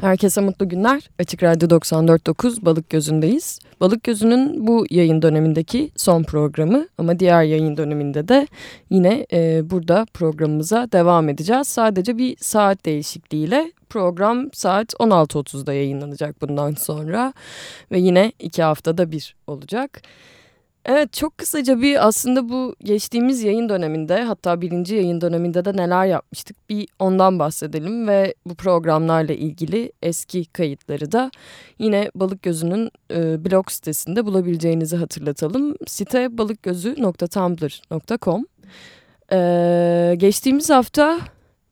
Herkese mutlu günler. Açık Radyo 94.9 Balık Gözü'ndeyiz. Balık Gözü'nün bu yayın dönemindeki son programı ama diğer yayın döneminde de yine e, burada programımıza devam edeceğiz. Sadece bir saat değişikliğiyle program saat 16.30'da yayınlanacak bundan sonra ve yine iki haftada bir olacak. Evet çok kısaca bir aslında bu geçtiğimiz yayın döneminde hatta birinci yayın döneminde de neler yapmıştık bir ondan bahsedelim ve bu programlarla ilgili eski kayıtları da yine Balık Gözü'nün e, blog sitesinde bulabileceğinizi hatırlatalım. Site balıkgözü.tumblr.com ee, Geçtiğimiz hafta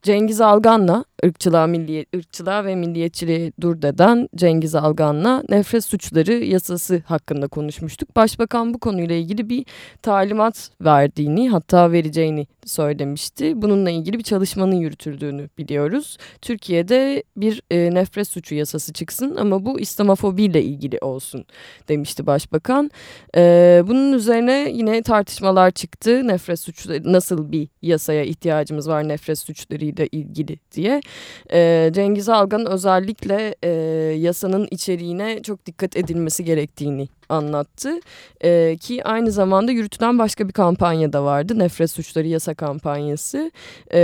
Cengiz Algan'la ırkçılığa, milliye, ırkçılığa ve milliyetçiliği dur deden Cengiz Algan'la nefret suçları yasası hakkında konuşmuştuk. Başbakan bu konuyla ilgili bir talimat verdiğini hatta vereceğini söylemişti. Bununla ilgili bir çalışmanın yürütüldüğünü biliyoruz. Türkiye'de bir e, nefret suçu yasası çıksın ama bu İslamofobiyle ilgili olsun demişti başbakan. E, bunun üzerine yine tartışmalar çıktı. Nefret suçları nasıl bir yasaya ihtiyacımız var nefret suçlarıyla ilgili diye. E, Cengiz Algan özellikle e, yasanın içeriğine çok dikkat edilmesi gerektiğini anlattı. E, ki aynı zamanda yürütülen başka bir kampanya da vardı. Nefret Suçları Yasa kampanyası. E,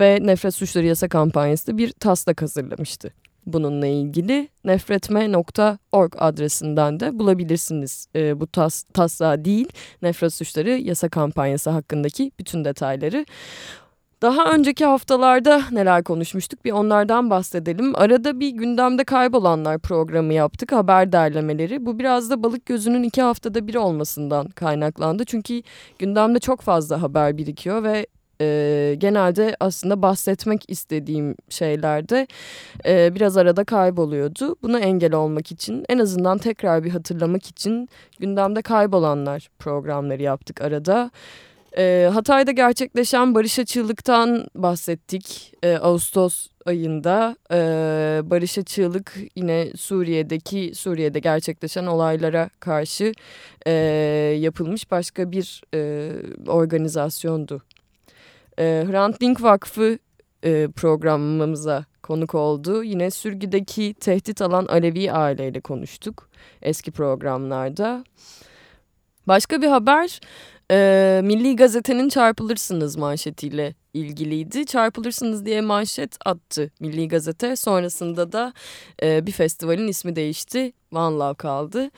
ve Nefret Suçları Yasa kampanyası da bir taslak hazırlamıştı. Bununla ilgili nefretme.org adresinden de bulabilirsiniz e, bu tas, taslağı değil nefret suçları yasa kampanyası hakkındaki bütün detayları. Daha önceki haftalarda neler konuşmuştuk bir onlardan bahsedelim. Arada bir gündemde kaybolanlar programı yaptık haber derlemeleri. Bu biraz da balık gözünün iki haftada bir olmasından kaynaklandı. Çünkü gündemde çok fazla haber birikiyor ve e, genelde aslında bahsetmek istediğim şeylerde e, biraz arada kayboluyordu. Buna engel olmak için en azından tekrar bir hatırlamak için gündemde kaybolanlar programları yaptık arada. E, Hatay'da gerçekleşen barış açığlıktan bahsettik. E, Ağustos ayında e, barış açığlık yine Suriye'deki Suriye'de gerçekleşen olaylara karşı e, yapılmış başka bir e, organizasyondu. E, Hrant Dink Vakfı e, programımıza konuk oldu. Yine sürgüdeki tehdit alan Alevi aileyle konuştuk eski programlarda. Başka bir haber e, Milli Gazete'nin çarpılırsınız manşetiyle ilgiliydi. Çarpılırsınız diye manşet attı Milli Gazete. Sonrasında da e, bir festivalin ismi değişti. One Love kaldı.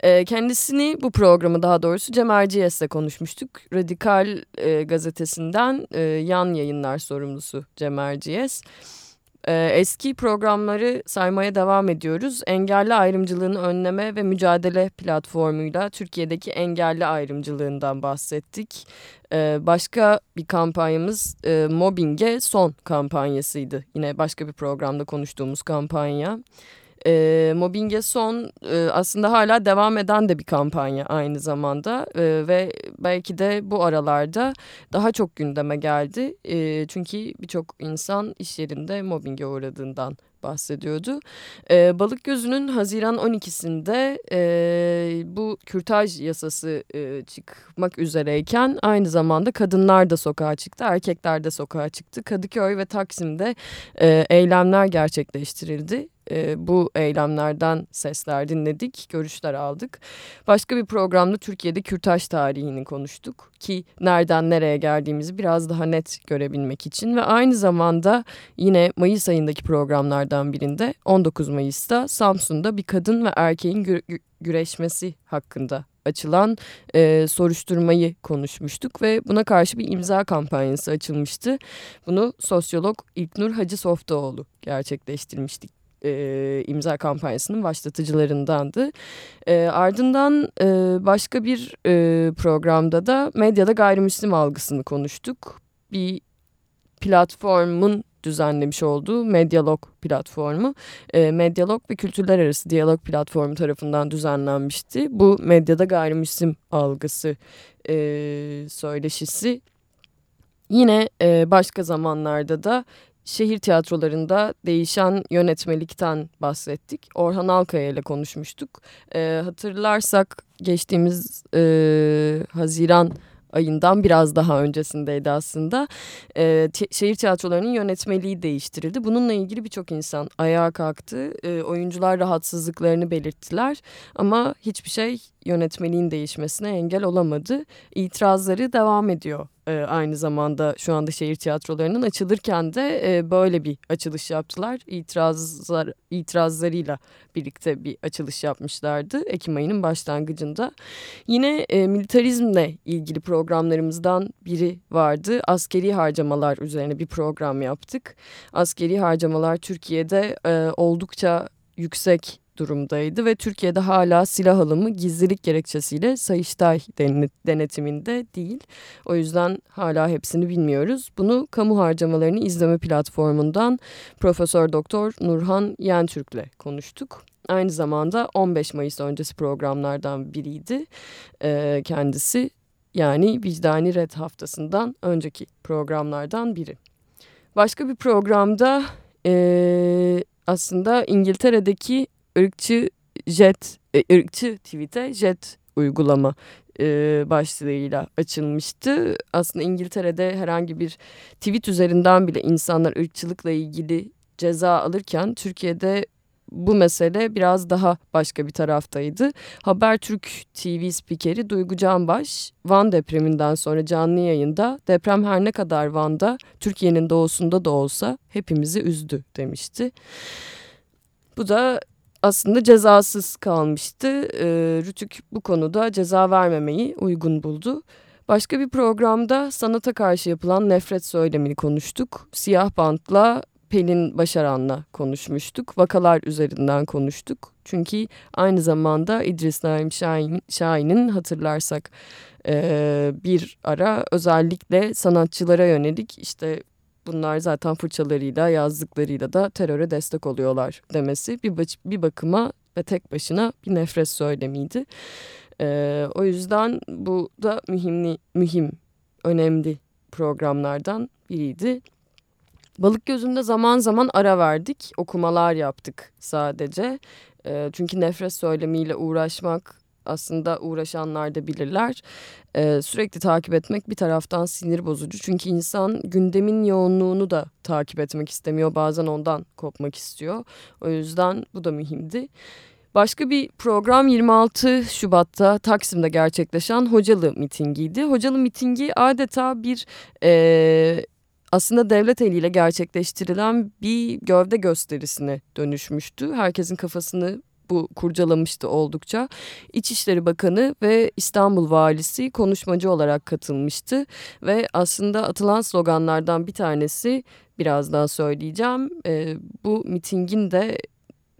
E, kendisini bu programı daha doğrusu Cem Erciyes'le konuşmuştuk. Radikal e, gazetesinden e, yan yayınlar sorumlusu Cem Erciyes. Ee, eski programları saymaya devam ediyoruz. Engelli ayrımcılığını önleme ve mücadele platformuyla Türkiye'deki engelli ayrımcılığından bahsettik. Ee, başka bir kampanyamız e, mobbinge son kampanyasıydı. Yine başka bir programda konuştuğumuz kampanya. E, mobbinge son e, aslında hala devam eden de bir kampanya aynı zamanda e, ve belki de bu aralarda daha çok gündeme geldi. E, çünkü birçok insan iş yerinde mobbinge uğradığından bahsediyordu. E, Balık Gözü'nün Haziran 12'sinde e, bu kürtaj yasası e, çıkmak üzereyken aynı zamanda kadınlar da sokağa çıktı, erkekler de sokağa çıktı. Kadıköy ve Taksim'de e, eylemler gerçekleştirildi e, bu eylemlerden sesler dinledik, görüşler aldık. Başka bir programda Türkiye'de kürtaj tarihini konuştuk ki nereden nereye geldiğimizi biraz daha net görebilmek için ve aynı zamanda yine Mayıs ayındaki programlardan birinde 19 Mayıs'ta Samsun'da bir kadın ve erkeğin gü güreşmesi hakkında açılan e, soruşturmayı konuşmuştuk ve buna karşı bir imza kampanyası açılmıştı. Bunu sosyolog İlknur Hacı Softaoğlu gerçekleştirmiştik e, imza kampanyasının başlatıcılarındandı. E, ardından e, başka bir e, programda da medyada gayrimüslim algısını konuştuk. Bir platformun düzenlemiş olduğu Medyalog platformu. E, Medyalog ve Kültürler Arası Diyalog platformu tarafından düzenlenmişti. Bu medyada gayrimüslim algısı e, söyleşisi. Yine e, başka zamanlarda da şehir tiyatrolarında değişen yönetmelikten bahsettik. Orhan Alkaya ile konuşmuştuk. E, hatırlarsak geçtiğimiz e, Haziran ayından biraz daha öncesindeydi aslında. E, şehir tiyatrolarının yönetmeliği değiştirildi. Bununla ilgili birçok insan ayağa kalktı. E, oyuncular rahatsızlıklarını belirttiler ama hiçbir şey yönetmeliğin değişmesine engel olamadı. İtirazları devam ediyor e, aynı zamanda şu anda şehir tiyatrolarının açılırken de e, böyle bir açılış yaptılar. İtirazlar itirazlarıyla birlikte bir açılış yapmışlardı Ekim ayının başlangıcında. Yine e, militarizmle ilgili programlarımızdan biri vardı. Askeri harcamalar üzerine bir program yaptık. Askeri harcamalar Türkiye'de e, oldukça yüksek durumdaydı ve Türkiye'de hala silah alımı gizlilik gerekçesiyle Sayıştay denetiminde değil. O yüzden hala hepsini bilmiyoruz. Bunu kamu harcamalarını izleme platformundan Profesör Doktor Nurhan Yentürk'le konuştuk. Aynı zamanda 15 Mayıs öncesi programlardan biriydi ee, kendisi. Yani Vicdani Red haftasından önceki programlardan biri. Başka bir programda e, aslında İngiltere'deki ırkçı jet, e, ırkçı tweet'e jet uygulama e, başlığıyla açılmıştı. Aslında İngiltere'de herhangi bir tweet üzerinden bile insanlar ırkçılıkla ilgili ceza alırken Türkiye'de bu mesele biraz daha başka bir taraftaydı. Habertürk TV spikeri Duygu Canbaş, Van depreminden sonra canlı yayında deprem her ne kadar Van'da, Türkiye'nin doğusunda da olsa hepimizi üzdü demişti. Bu da aslında cezasız kalmıştı. E, Rütük bu konuda ceza vermemeyi uygun buldu. Başka bir programda sanata karşı yapılan nefret söylemini konuştuk. Siyah Bant'la Pelin Başaran'la konuşmuştuk. Vakalar üzerinden konuştuk. Çünkü aynı zamanda İdris Naim Şahin, Şahin'in hatırlarsak e, bir ara özellikle sanatçılara yönelik işte bunlar zaten fırçalarıyla yazdıklarıyla da teröre destek oluyorlar demesi bir, bir bakıma ve tek başına bir nefret söylemiydi. Ee, o yüzden bu da mühimli, mühim, önemli programlardan biriydi. Balık gözünde zaman zaman ara verdik, okumalar yaptık sadece. E, çünkü nefret söylemiyle uğraşmak aslında uğraşanlar da bilirler. Ee, sürekli takip etmek bir taraftan sinir bozucu. Çünkü insan gündemin yoğunluğunu da takip etmek istemiyor. Bazen ondan kopmak istiyor. O yüzden bu da mühimdi. Başka bir program 26 Şubat'ta Taksim'de gerçekleşen Hocalı mitingiydi. Hocalı mitingi adeta bir e, aslında devlet eliyle gerçekleştirilen bir gövde gösterisine dönüşmüştü. Herkesin kafasını bu kurcalamıştı oldukça. İçişleri Bakanı ve İstanbul Valisi konuşmacı olarak katılmıştı ve aslında atılan sloganlardan bir tanesi birazdan söyleyeceğim. E, bu mitingin de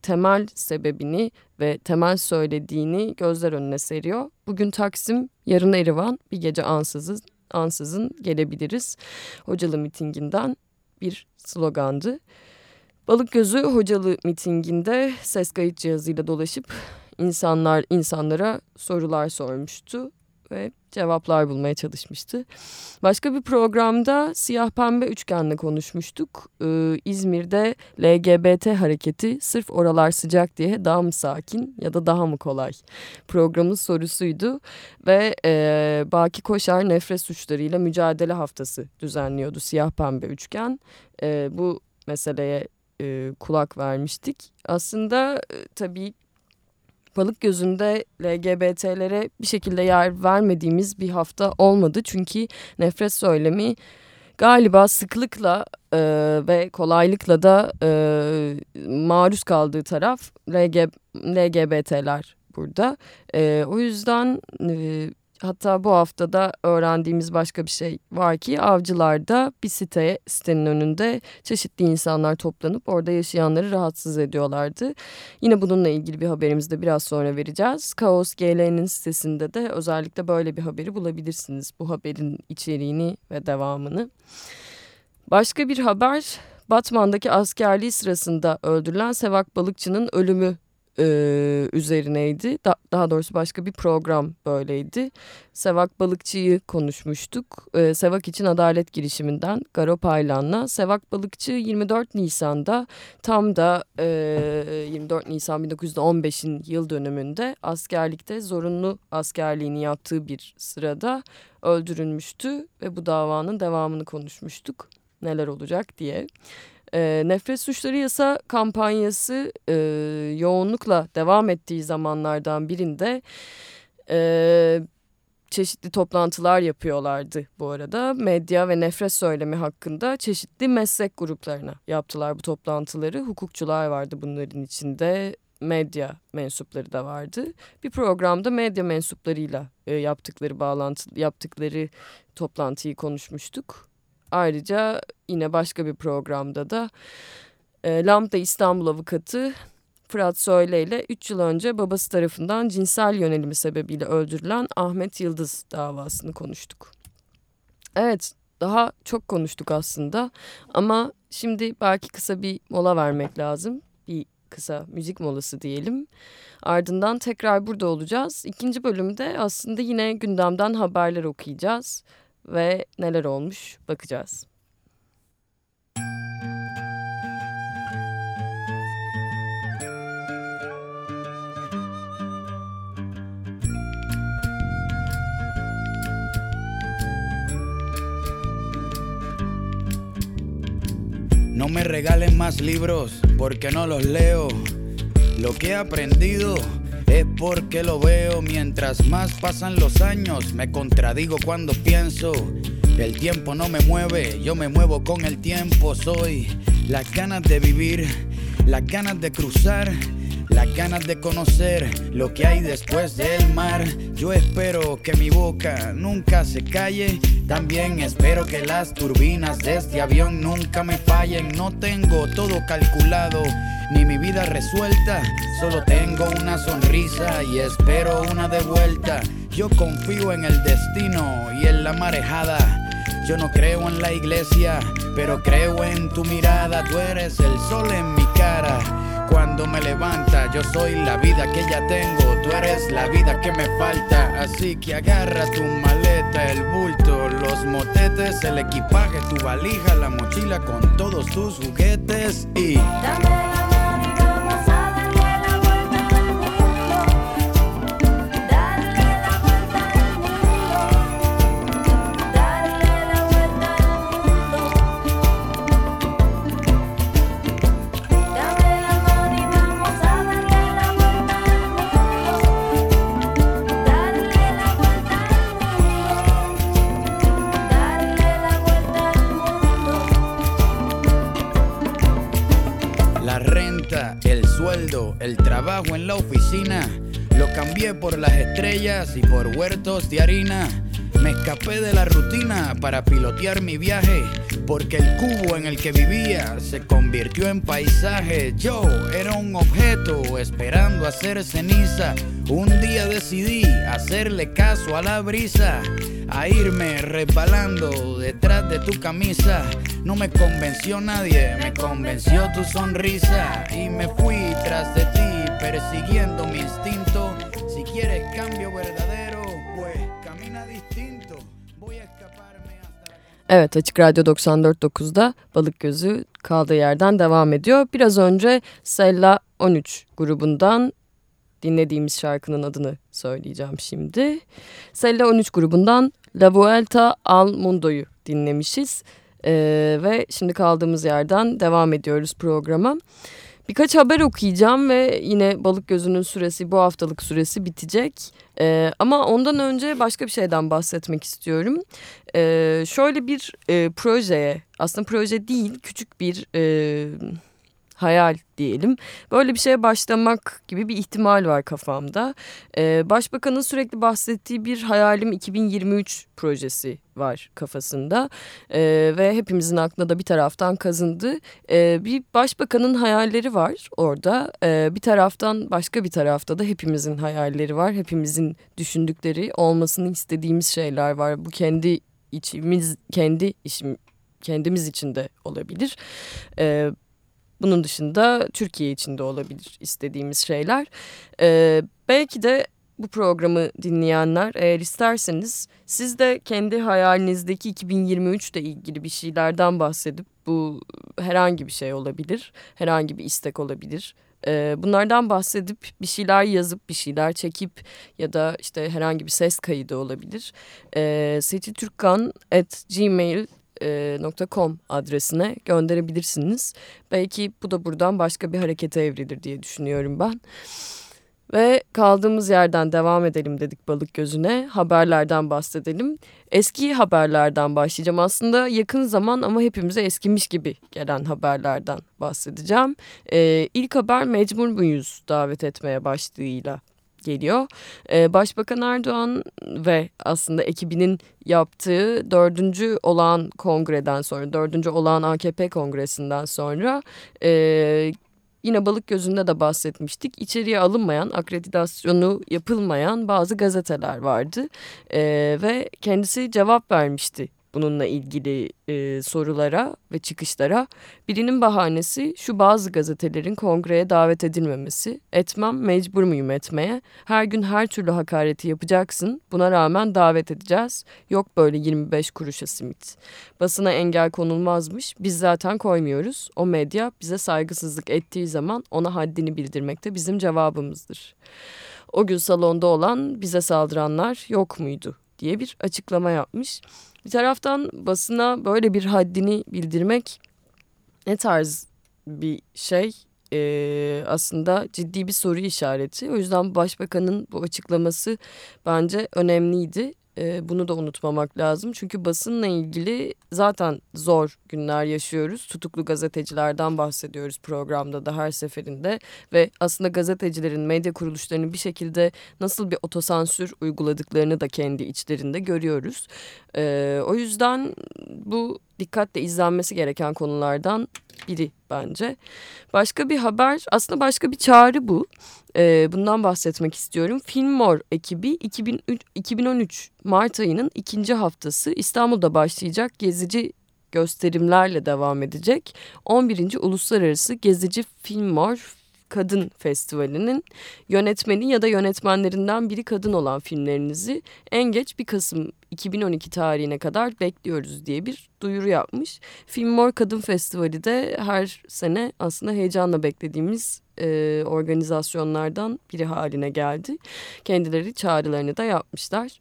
temel sebebini ve temel söylediğini gözler önüne seriyor. Bugün Taksim, yarın Erivan, bir gece ansızın, ansızın gelebiliriz. Hocalı mitinginden bir slogandı. Balıkgözü Hocalı mitinginde ses kayıt cihazıyla dolaşıp insanlar insanlara sorular sormuştu ve cevaplar bulmaya çalışmıştı. Başka bir programda siyah pembe üçgenle konuşmuştuk. Ee, İzmir'de LGBT hareketi sırf oralar sıcak diye daha mı sakin ya da daha mı kolay? Programın sorusuydu ve e, Baki Koşar nefret suçlarıyla mücadele haftası düzenliyordu siyah pembe üçgen. E, bu meseleye e, kulak vermiştik. Aslında e, tabii balık gözünde LGBT'lere bir şekilde yer vermediğimiz bir hafta olmadı. Çünkü nefret söylemi galiba sıklıkla e, ve kolaylıkla da e, maruz kaldığı taraf LG, LGBT'ler burada. E, o yüzden e, Hatta bu haftada öğrendiğimiz başka bir şey var ki avcılarda bir site, sitenin önünde çeşitli insanlar toplanıp orada yaşayanları rahatsız ediyorlardı. Yine bununla ilgili bir haberimizi de biraz sonra vereceğiz. Kaos GL'nin sitesinde de özellikle böyle bir haberi bulabilirsiniz. Bu haberin içeriğini ve devamını. Başka bir haber Batman'daki askerliği sırasında öldürülen Sevak Balıkçı'nın ölümü e, üzerineydi. Da, daha doğrusu başka bir program böyleydi. Sevak Balıkçı'yı konuşmuştuk. E, Sevak için Adalet girişiminden Garo Paylan'la. Sevak Balıkçı 24 Nisan'da tam da e, 24 Nisan 1915'in yıl dönümünde askerlikte zorunlu askerliğini yaptığı bir sırada öldürülmüştü ve bu davanın devamını konuşmuştuk. Neler olacak diye. E, nefret suçları yasa kampanyası e, yoğunlukla devam ettiği zamanlardan birinde e, çeşitli toplantılar yapıyorlardı bu arada. Medya ve nefret söylemi hakkında çeşitli meslek gruplarına yaptılar bu toplantıları. Hukukçular vardı bunların içinde, medya mensupları da vardı. Bir programda medya mensuplarıyla e, yaptıkları bağlantı yaptıkları toplantıyı konuşmuştuk. Ayrıca yine başka bir programda da e, Lambda İstanbul avukatı Fırat Söyle ile 3 yıl önce babası tarafından cinsel yönelimi sebebiyle öldürülen Ahmet Yıldız davasını konuştuk. Evet daha çok konuştuk aslında ama şimdi belki kısa bir mola vermek lazım. Bir kısa müzik molası diyelim. Ardından tekrar burada olacağız. İkinci bölümde aslında yine gündemden haberler okuyacağız ve neler olmuş bakacağız. No me regalen más libros porque no los leo. Lo que he aprendido es porque lo veo mientras más pasan los años. Me contradigo cuando pienso. El tiempo no me mueve, yo me muevo con el tiempo. Soy las ganas de vivir, las ganas de cruzar las ganas de conocer lo que hay después del mar. Yo espero que mi boca nunca se calle. También espero que las turbinas de este avión nunca me fallen. No tengo todo calculado ni mi vida resuelta. Solo tengo una sonrisa y espero una de vuelta. Yo confío en el destino y en la marejada. Yo no creo en la iglesia, pero creo en tu mirada. Tú eres el sol en mi cara cuando me levanta. Yo soy la vida que ya tengo, tú eres la vida que me falta. Así que agarra tu maleta, el bulto, los motetes, el equipaje, tu valija, la mochila con todos tus juguetes y... y por huertos de harina. Me escapé de la rutina para pilotear mi viaje, porque el cubo en el que vivía se convirtió en paisaje. Yo era un objeto esperando hacer ceniza. Un día decidí hacerle caso a la brisa, a irme resbalando detrás de tu camisa. No me convenció nadie, me convenció tu sonrisa y me fui tras de ti persiguiendo mi instinto. Quieres cambio verdadero, pues camina distinto. Voy a escaparme Evet Açık Radyo 94.9'da Balık Gözü kaldığı yerden devam ediyor. Biraz önce Sella 13 grubundan dinlediğimiz şarkının adını söyleyeceğim şimdi. Sella 13 grubundan La Vuelta al Mundo'yu dinlemişiz. Ee, ve şimdi kaldığımız yerden devam ediyoruz programa. Birkaç haber okuyacağım ve yine Balık Gözü'nün süresi bu haftalık süresi bitecek. Ee, ama ondan önce başka bir şeyden bahsetmek istiyorum. Ee, şöyle bir e, projeye aslında proje değil küçük bir... E, hayal diyelim. Böyle bir şeye başlamak gibi bir ihtimal var kafamda. Ee, Başbakanın sürekli bahsettiği bir hayalim 2023 projesi var kafasında. Ee, ve hepimizin aklında da bir taraftan kazındı. Ee, bir başbakanın hayalleri var orada. Ee, bir taraftan başka bir tarafta da hepimizin hayalleri var. Hepimizin düşündükleri olmasını istediğimiz şeyler var. Bu kendi içimiz, kendi işim, kendimiz için de olabilir. Ee, Bunun dışında Türkiye içinde olabilir istediğimiz şeyler. E, belki de bu programı dinleyenler eğer isterseniz siz de kendi hayalinizdeki 2023 ile ilgili bir şeylerden bahsedip bu herhangi bir şey olabilir, herhangi bir istek olabilir. Ee, bunlardan bahsedip bir şeyler yazıp bir şeyler çekip ya da işte herhangi bir ses kaydı olabilir. Ee, seçitürkkan.gmail.com adresine gönderebilirsiniz. Belki bu da buradan başka bir harekete evrilir diye düşünüyorum ben. Ve kaldığımız yerden devam edelim dedik balık gözüne. Haberlerden bahsedelim. Eski haberlerden başlayacağım. Aslında yakın zaman ama hepimize eskimiş gibi gelen haberlerden bahsedeceğim. Ee, ilk haber Mecbur Muyuz davet etmeye başlığıyla geliyor. Ee, Başbakan Erdoğan ve aslında ekibinin yaptığı dördüncü olan kongreden sonra, dördüncü olan AKP kongresinden sonra e, Yine balık gözünde de bahsetmiştik. İçeriye alınmayan, akreditasyonu yapılmayan bazı gazeteler vardı. Ee, ve kendisi cevap vermişti bununla ilgili e, sorulara ve çıkışlara. Birinin bahanesi şu bazı gazetelerin kongreye davet edilmemesi. Etmem mecbur muyum etmeye? Her gün her türlü hakareti yapacaksın. Buna rağmen davet edeceğiz. Yok böyle 25 kuruşa simit. Basına engel konulmazmış. Biz zaten koymuyoruz. O medya bize saygısızlık ettiği zaman ona haddini bildirmek de bizim cevabımızdır. O gün salonda olan bize saldıranlar yok muydu diye bir açıklama yapmış. Bir taraftan basına böyle bir haddini bildirmek ne tarz bir şey ee, aslında ciddi bir soru işareti. O yüzden başbakanın bu açıklaması bence önemliydi. E, bunu da unutmamak lazım. Çünkü basınla ilgili zaten zor günler yaşıyoruz. Tutuklu gazetecilerden bahsediyoruz programda da her seferinde. Ve aslında gazetecilerin, medya kuruluşlarının bir şekilde nasıl bir otosansür uyguladıklarını da kendi içlerinde görüyoruz. E, o yüzden bu dikkatle izlenmesi gereken konulardan biri bence. Başka bir haber aslında başka bir çağrı bu. Ee, bundan bahsetmek istiyorum. Filmor ekibi 2003, 2013 Mart ayının ikinci haftası İstanbul'da başlayacak gezici gösterimlerle devam edecek. 11. Uluslararası Gezici Filmor Kadın Festivali'nin yönetmeni ya da yönetmenlerinden biri kadın olan filmlerinizi en geç 1 Kasım 2012 tarihine kadar bekliyoruz diye bir duyuru yapmış. Film Mor Kadın Festivali de her sene aslında heyecanla beklediğimiz e, organizasyonlardan biri haline geldi. Kendileri çağrılarını da yapmışlar.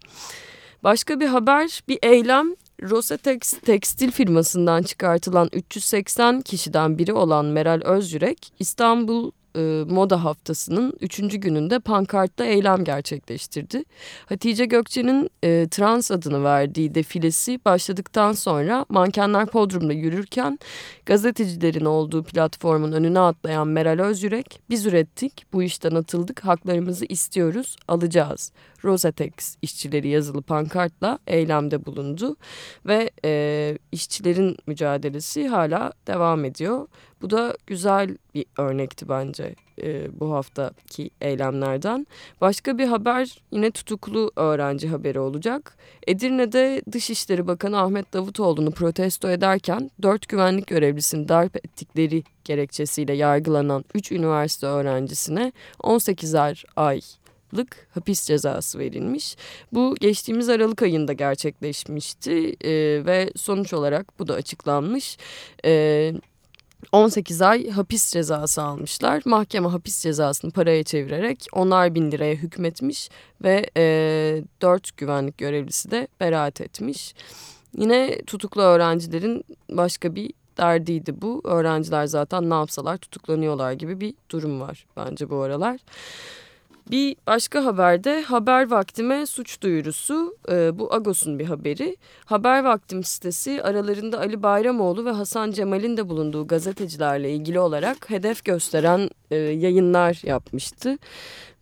Başka bir haber, bir eylem Rosetex tekstil firmasından çıkartılan 380 kişiden biri olan Meral Özyürek İstanbul e, moda haftasının üçüncü gününde pankartta eylem gerçekleştirdi. Hatice Gökçe'nin e, trans adını verdiği defilesi başladıktan sonra mankenler podrumda yürürken gazetecilerin olduğu platformun önüne atlayan Meral Özyürek biz ürettik bu işten atıldık haklarımızı istiyoruz alacağız. Rosatex işçileri yazılı pankartla eylemde bulundu ve e, işçilerin mücadelesi hala devam ediyor. Bu da güzel bir örnekti bence e, bu haftaki eylemlerden. Başka bir haber yine tutuklu öğrenci haberi olacak. Edirne'de Dışişleri Bakanı Ahmet Davutoğlu'nu protesto ederken dört güvenlik görevlisini darp ettikleri gerekçesiyle yargılanan 3 üniversite öğrencisine 18 ay yıllık hapis cezası verilmiş. Bu geçtiğimiz Aralık ayında gerçekleşmişti e, ve sonuç olarak bu da açıklanmış. E, 18 ay hapis cezası almışlar. Mahkeme hapis cezasını paraya çevirerek onar bin liraya hükmetmiş ve e, 4 güvenlik görevlisi de beraat etmiş. Yine tutuklu öğrencilerin başka bir derdiydi bu. Öğrenciler zaten ne yapsalar tutuklanıyorlar gibi bir durum var bence bu aralar. Bir başka haberde haber vaktime suç duyurusu e, bu Agos'un bir haberi. Haber vaktim sitesi aralarında Ali Bayramoğlu ve Hasan Cemal'in de bulunduğu gazetecilerle ilgili olarak hedef gösteren e, yayınlar yapmıştı.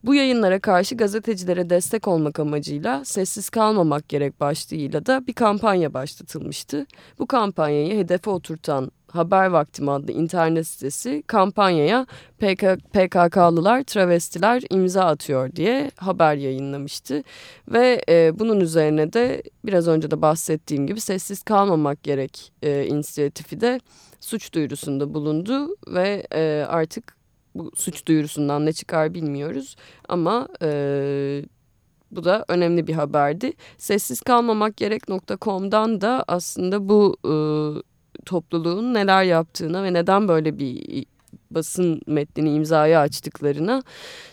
Bu yayınlara karşı gazetecilere destek olmak amacıyla sessiz kalmamak gerek başlığıyla da bir kampanya başlatılmıştı. Bu kampanyayı hedefe oturtan Haber Vaktim adlı internet sitesi kampanyaya PK, PKK'lılar, travestiler imza atıyor diye haber yayınlamıştı. Ve e, bunun üzerine de biraz önce de bahsettiğim gibi sessiz kalmamak gerek e, inisiyatifi de suç duyurusunda bulundu ve e, artık bu suç duyurusundan ne çıkar bilmiyoruz ama e, bu da önemli bir haberdi. Sessiz kalmamak gerek.com'dan da aslında bu e, topluluğun neler yaptığına ve neden böyle bir basın metnini imzaya açtıklarına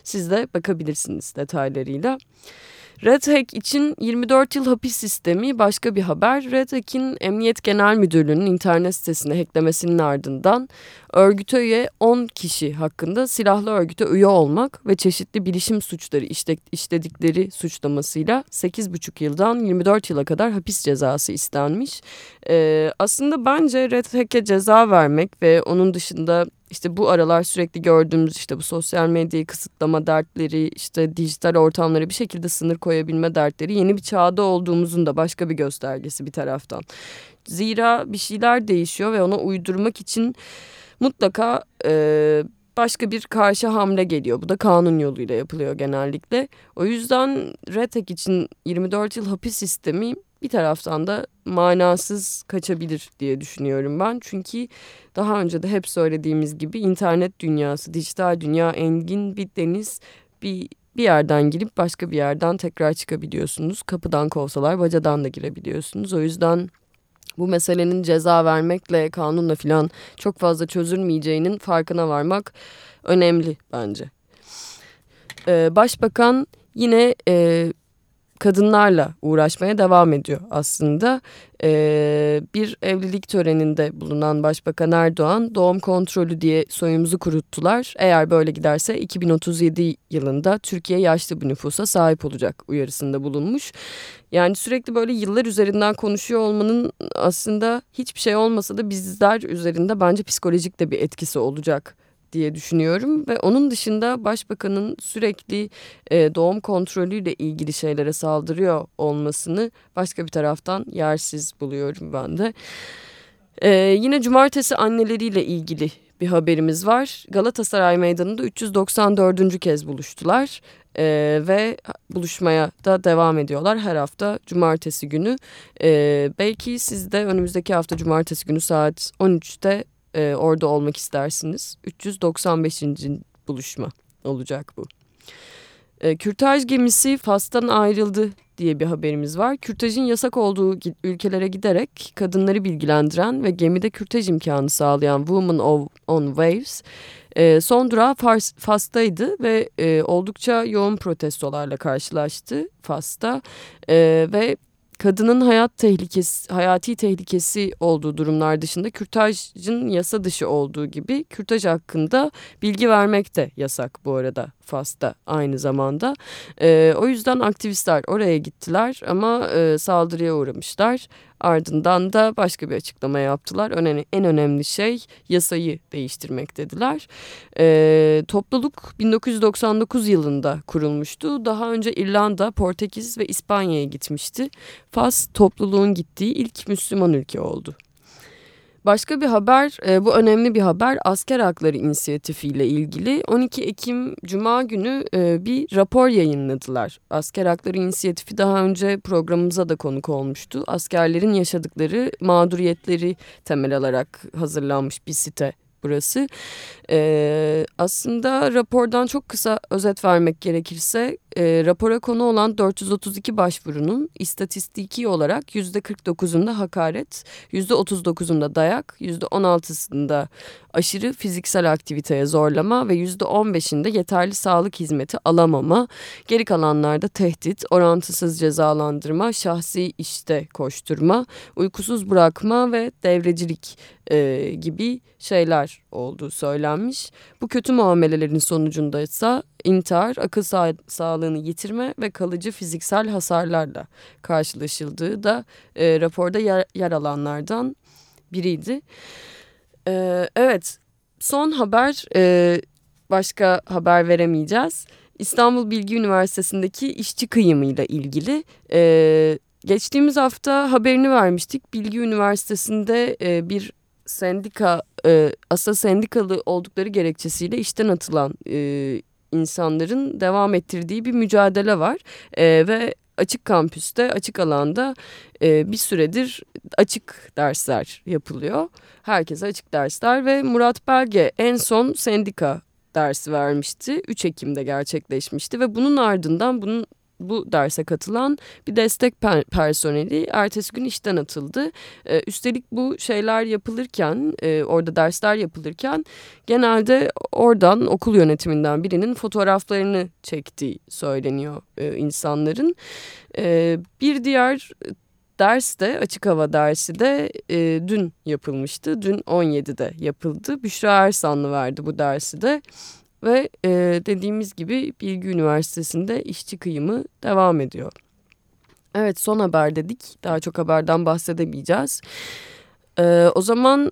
siz de bakabilirsiniz detaylarıyla. Red Hack için 24 yıl hapis sistemi başka bir haber. Red Hack'in Emniyet Genel Müdürlüğü'nün internet sitesine hacklemesinin ardından örgüte üye 10 kişi hakkında silahlı örgüte üye olmak ve çeşitli bilişim suçları işledikleri suçlamasıyla 8,5 yıldan 24 yıla kadar hapis cezası istenmiş. Ee, aslında bence Red Hack'e ceza vermek ve onun dışında işte bu aralar sürekli gördüğümüz işte bu sosyal medyayı kısıtlama dertleri, işte dijital ortamlara bir şekilde sınır koyabilme dertleri yeni bir çağda olduğumuzun da başka bir göstergesi bir taraftan. Zira bir şeyler değişiyor ve ona uydurmak için mutlaka e, başka bir karşı hamle geliyor. Bu da kanun yoluyla yapılıyor genellikle. O yüzden RETEK için 24 yıl hapis sistemi bir taraftan da manasız kaçabilir diye düşünüyorum ben. Çünkü daha önce de hep söylediğimiz gibi internet dünyası, dijital dünya engin bir deniz, bir bir yerden girip başka bir yerden tekrar çıkabiliyorsunuz. Kapıdan kovsalar bacadan da girebiliyorsunuz. O yüzden bu meselenin ceza vermekle kanunla filan çok fazla çözülmeyeceğinin farkına varmak önemli bence. Ee, Başbakan yine e, kadınlarla uğraşmaya devam ediyor aslında. Ee, bir evlilik töreninde bulunan Başbakan Erdoğan doğum kontrolü diye soyumuzu kuruttular. Eğer böyle giderse 2037 yılında Türkiye yaşlı bir nüfusa sahip olacak uyarısında bulunmuş. Yani sürekli böyle yıllar üzerinden konuşuyor olmanın aslında hiçbir şey olmasa da bizler üzerinde bence psikolojik de bir etkisi olacak diye düşünüyorum ve onun dışında başbakanın sürekli e, doğum kontrolüyle ilgili şeylere saldırıyor olmasını başka bir taraftan yersiz buluyorum ben de. E, yine cumartesi anneleriyle ilgili bir haberimiz var. Galatasaray Meydanı'nda 394. kez buluştular e, ve buluşmaya da devam ediyorlar her hafta cumartesi günü. E, belki siz de önümüzdeki hafta cumartesi günü saat 13'te e, orada olmak istersiniz. 395. buluşma olacak bu. E, kürtaj gemisi Fas'tan ayrıldı diye bir haberimiz var. Kürtajın yasak olduğu ülkelere giderek kadınları bilgilendiren ve gemide kürtaj imkanı sağlayan Women on Waves e, son durağı Fas, Fas'taydı ve e, oldukça yoğun protestolarla karşılaştı Fas'ta e, ve kadının hayat tehlikesi, hayati tehlikesi olduğu durumlar dışında kürtajın yasa dışı olduğu gibi kürtaj hakkında bilgi vermek de yasak bu arada Fas'ta aynı zamanda. E, o yüzden aktivistler oraya gittiler ama e, saldırıya uğramışlar. Ardından da başka bir açıklama yaptılar. Önemli, en önemli şey yasayı değiştirmek dediler. E, topluluk 1999 yılında kurulmuştu. Daha önce İrlanda, Portekiz ve İspanya'ya gitmişti. Fas topluluğun gittiği ilk Müslüman ülke oldu. Başka bir haber, e, bu önemli bir haber asker hakları inisiyatifiyle ilgili. 12 Ekim Cuma günü e, bir rapor yayınladılar. Asker hakları inisiyatifi daha önce programımıza da konuk olmuştu. Askerlerin yaşadıkları mağduriyetleri temel alarak hazırlanmış bir site burası. E, aslında rapordan çok kısa özet vermek gerekirse e, rapora konu olan 432 başvurunun istatistiki olarak %49'unda hakaret, %39'unda dayak, %16'sında aşırı fiziksel aktiviteye zorlama ve %15'inde yeterli sağlık hizmeti alamama, geri kalanlarda tehdit, orantısız cezalandırma, şahsi işte koşturma, uykusuz bırakma ve devrecilik e, gibi şeyler olduğu söylenmiş. Bu kötü muamelelerin sonucunda ise intihar, akıl sağ sağlığını yitirme ve kalıcı fiziksel hasarlarla karşılaşıldığı da e, raporda yer, yer alanlardan biriydi. E, evet, son haber e, başka haber veremeyeceğiz. İstanbul Bilgi Üniversitesi'ndeki işçi kıyımıyla ilgili e, geçtiğimiz hafta haberini vermiştik. Bilgi Üniversitesi'nde e, bir sendika e, aslında sendikalı oldukları gerekçesiyle işten atılan e, insanların devam ettirdiği bir mücadele var. E, ve açık kampüste, açık alanda e, bir süredir açık dersler yapılıyor. Herkese açık dersler ve Murat Belge en son sendika dersi vermişti. 3 Ekim'de gerçekleşmişti ve bunun ardından bunun bu derse katılan bir destek personeli ertesi gün işten atıldı. Ee, üstelik bu şeyler yapılırken, e, orada dersler yapılırken genelde oradan okul yönetiminden birinin fotoğraflarını çektiği söyleniyor e, insanların. E, bir diğer ders de açık hava dersi de e, dün yapılmıştı. Dün 17'de yapıldı. Büşra Ersanlı verdi bu dersi de. Ve e, dediğimiz gibi Bilgi Üniversitesi'nde işçi kıyımı devam ediyor. Evet son haber dedik. Daha çok haberden bahsedemeyeceğiz. E, o zaman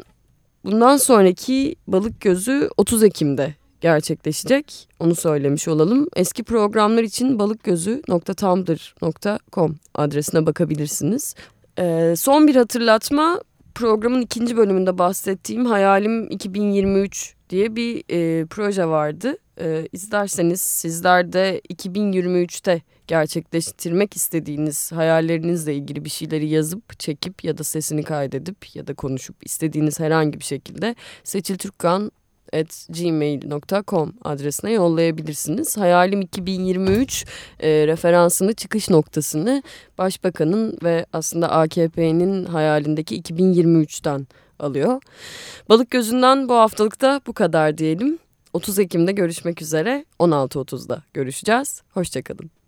bundan sonraki Balık Gözü 30 Ekim'de gerçekleşecek. Onu söylemiş olalım. Eski programlar için balıkgözü.tumblr.com adresine bakabilirsiniz. Ee, son bir hatırlatma programın ikinci bölümünde bahsettiğim Hayalim 2023 diye bir e, proje vardı. E, izlerseniz sizler de 2023'te gerçekleştirmek istediğiniz hayallerinizle ilgili bir şeyleri yazıp çekip ya da sesini kaydedip ya da konuşup istediğiniz herhangi bir şekilde Seçil Türkkan gmail.com adresine yollayabilirsiniz. Hayalim 2023 e, referansını çıkış noktasını Başbakanın ve aslında AKP'nin hayalindeki 2023'ten alıyor. Balık gözünden bu haftalıkta bu kadar diyelim. 30 Ekim'de görüşmek üzere 16.30'da görüşeceğiz. Hoşçakalın.